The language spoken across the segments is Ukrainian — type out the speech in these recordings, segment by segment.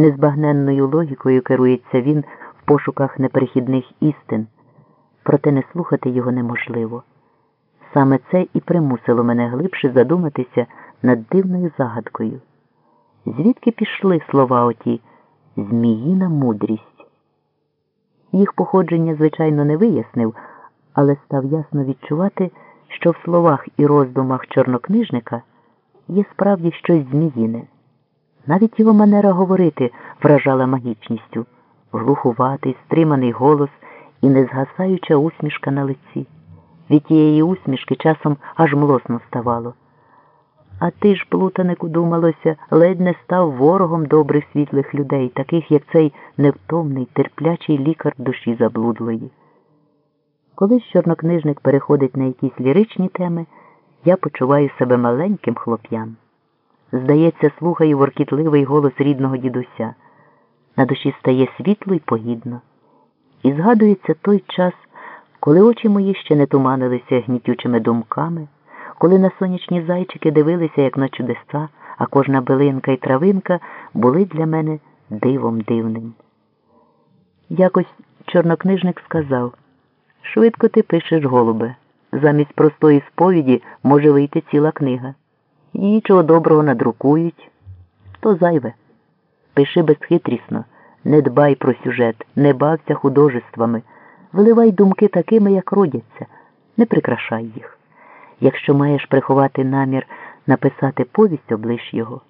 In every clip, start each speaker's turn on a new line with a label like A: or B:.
A: Незбагненною логікою керується він в пошуках неперехідних істин, проте не слухати його неможливо. Саме це і примусило мене глибше задуматися над дивною загадкою. Звідки пішли слова оті Зміїна мудрість? Їх походження, звичайно, не вияснив, але став ясно відчувати, що в словах і роздумах чорнокнижника є справді щось зміїне. Навіть його манера говорити вражала магічністю, глухуватий, стриманий голос і незгасаюча усмішка на лиці. Від тієї усмішки часом аж млосно ставало. А ти ж, плутанику, думалося, ледь не став ворогом добрих світлих людей, таких, як цей невтомний, терплячий лікар душі заблудлої. Коли чорнокнижник переходить на якісь ліричні теми, я почуваю себе маленьким хлоп'ям. Здається, слухаю воркітливий голос рідного дідуся. На душі стає світло й погідно. І згадується той час, коли очі мої ще не туманилися гнітючими думками, коли на сонячні зайчики дивилися, як на чудеса, а кожна билинка і травинка були для мене дивом дивним. Якось чорнокнижник сказав Швидко ти пишеш, голубе. Замість простої сповіді може вийти ціла книга. Її чого доброго надрукують, то зайве. Пиши безхитрісно, не дбай про сюжет, не бався художествами, виливай думки такими, як родяться, не прикрашай їх. Якщо маєш приховати намір написати повість, облиш його.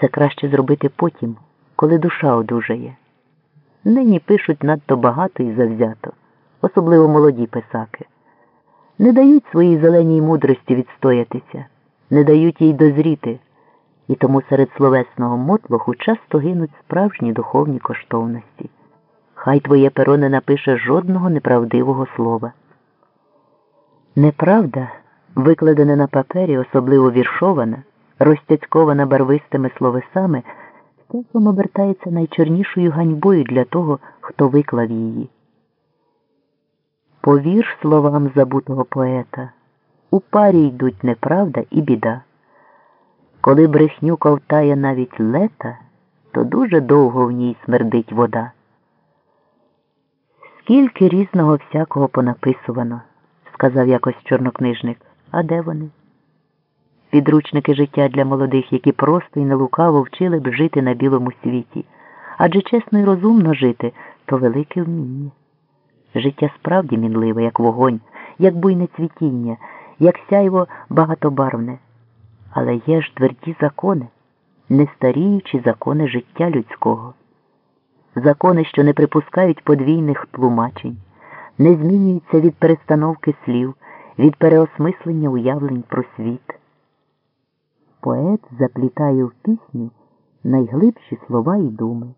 A: Це краще зробити потім, коли душа одужає. Нині пишуть надто багато і завзято, особливо молоді писаки. Не дають своїй зеленій мудрості відстоятися не дають їй дозріти, і тому серед словесного мотлоху часто гинуть справжні духовні коштовності. Хай твоє перо не напише жодного неправдивого слова. Неправда, викладена на папері, особливо віршована, розтяцькована барвистими словесами, часом обертається найчорнішою ганьбою для того, хто виклав її. Повір словам забутого поета. У парі йдуть неправда і біда. Коли брехню ковтає навіть лета, то дуже довго в ній смердить вода. Скільки різного всякого понаписувано, сказав якось чорнокнижник. А де вони? Підручники життя для молодих, які просто і нелукаво вчили б жити на білому світі. Адже чесно і розумно жити то велике вміння. Життя справді мінливе, як вогонь, як буйне цвітіння як сяйво багатобарвне, але є ж тверді закони, нестаріючі закони життя людського, закони, що не припускають подвійних тлумачень, не змінюються від перестановки слів, від переосмислення уявлень про світ. Поет заплітає в пісню найглибші слова і думи.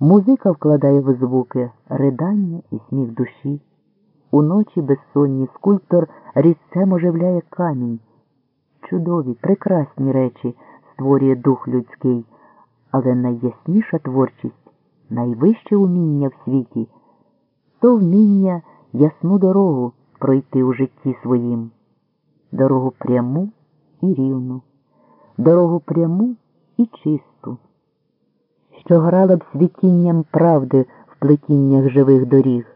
A: Музика вкладає в звуки ридання і сміх душі. Уночі безсонні скульптор різцем оживляє камінь. Чудові, прекрасні речі створює дух людський, але найясніша творчість, найвище уміння в світі то вміння ясну дорогу пройти у житті своїм, дорогу пряму і рівну, дорогу пряму і чисту, що грала б світінням правди в плетіннях живих доріг.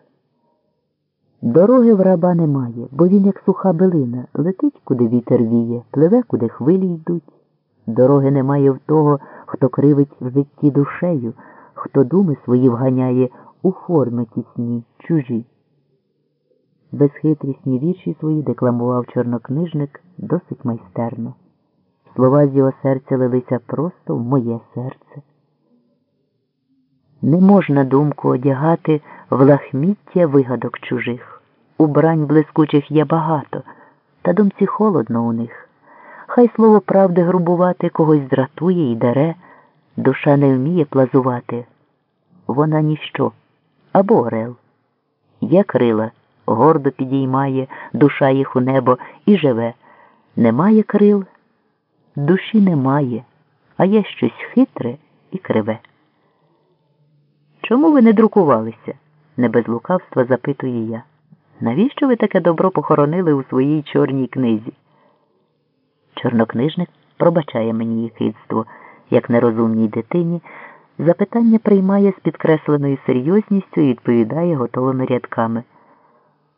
A: Дороги в раба немає, бо він, як суха билина, летить, куди вітер віє, пливе, куди хвилі йдуть. Дороги немає в того, хто кривить в житті душею, хто думи свої вганяє у форми тісні, чужі. Безхитрісні вірші свої декламував чорнокнижник досить майстерно. Слова з його серця лилися просто в моє серце. Не можна думку одягати в лахміття вигадок чужих. Убрань блискучих є багато, та думці холодно у них. Хай слово правди грубувати когось дратує і дере, душа не вміє плазувати. Вона ніщо або орел. Є крила, гордо підіймає, душа їх у небо і живе. Немає крил, душі немає, а є щось хитре і криве. Чому ви не друкувалися? не без лукавства запитує я. Навіщо ви таке добро похоронили у своїй чорній книзі? Чорнокнижник пробачає мені їхидство, як нерозумній дитині, Запитання приймає з підкресленою серйозністю і відповідає готовими рядками.